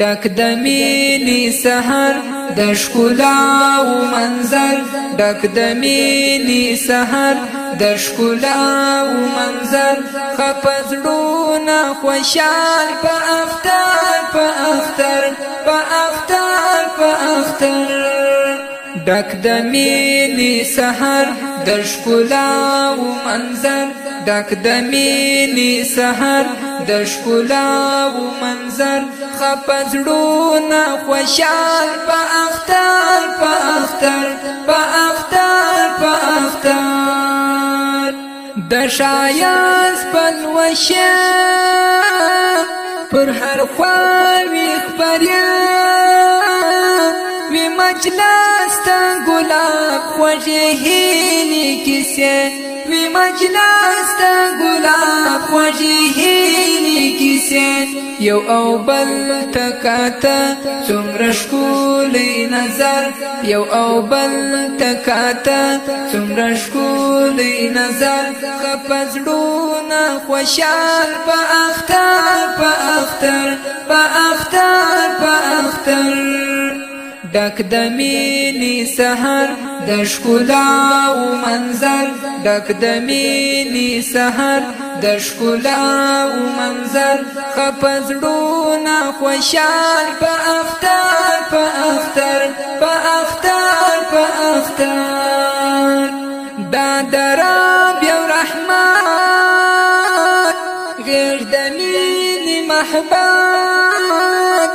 ډک د مینې سحر د ښکلا او منظر ډک د مینې سحر د ښکلا او منظر خپزړونه خوشال په اختر په اختر په اختر په اختر ډک د مینې سحر د ښکلا او منظر ډک د مینې سحر د ښکلا او منظر خپزړونه خوشال په اختر په اختر په اختر په اختر د شایاس په وشه پر هر خوا وی خبریا وی مجلس تا ګلاب خوږه هینې کیسه وی مجلس تا گلاب خوږی هیلې کیسې یو او بل تکاته څومره ښکلی نظر یو او بل تکاته څومره ښکلی نظر خپزړونه خوشال په اختر په اختر په اختر په اختر ډک د مینې سحر د ښکلا او ډک د مینې سحر د ښکلا او منظر خپزړونه خوشال په اختر په اختر په اختر په اختر دا درب یو رحمت غیر د مینې محبت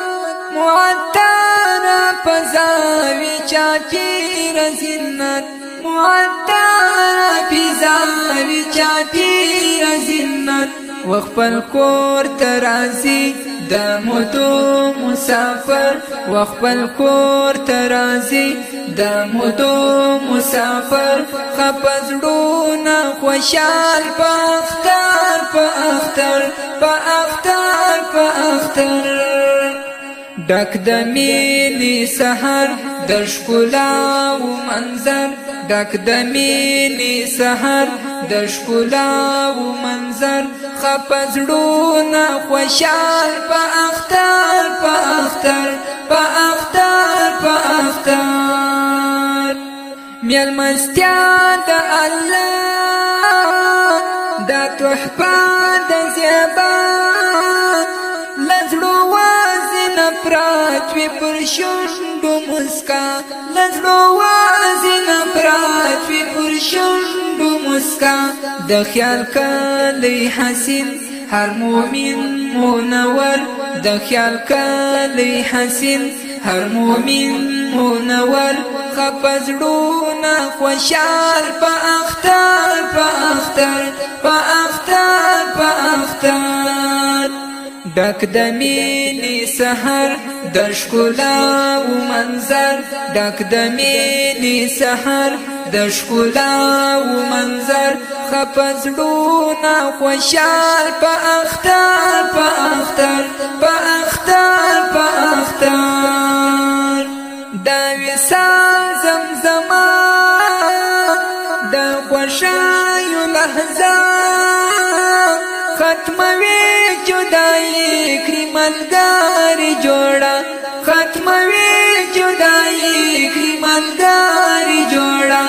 معطره په زاوی چاکی رزنت معتار پیزار چاپی رزنت وخپل کور ترازی د مودو مسافر وخپل کور ترازی د مودو مسافر خپزړونه خوشال په اختر په اختر په اختر په اختر ډک د مینې سحر د ښکلا منظر ډک د مینې سحر د ښکلا او منظر خپزړونه خوشال په اختر په اختر په اختر په اختر میل مستیا د الله د تحفه د زیبا پرات وی پر شوندو مسکا لزړو وازن پرات وی پر شوندو مسکا د خیال کلی حسین هر مومن منور د خیال کلی حسین هر مومن منور خپزړونه خوشال په اختر په اختر په اختر په ډک د مینې سحر د ښکلا او منظر ډک د مینې سحر د ښکلا او منظر خپزړونه خوشال په اختر په اختر په اختر په اختر دا وسال زمزمه د خوشایو لحظه ختموي جدائی کری ملگار جوڑا ختموی جدائی کری ملگار جوڑا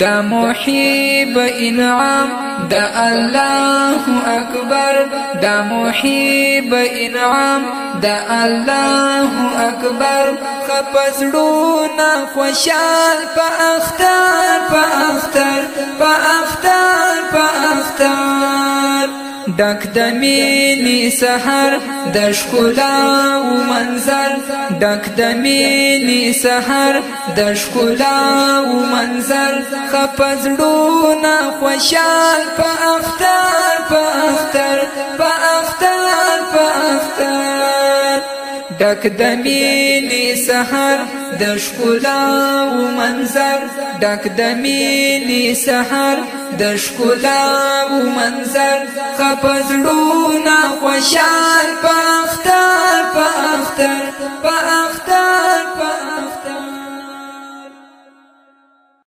دا محیب انعام دا الله اکبر دا محیب انعام دا الله اکبر خپسړو نه خوشال په اختر ډک د مینې سحر د ښکلا او منظر ډک د مینې سحر د ښکلا او منظر خپزړو نه خوشال په اختر په اختر ډک د مینې سحر د ښکلا او منظر ډک د مینې سحر د ښکلا او منظر خپزړو نه خوشال په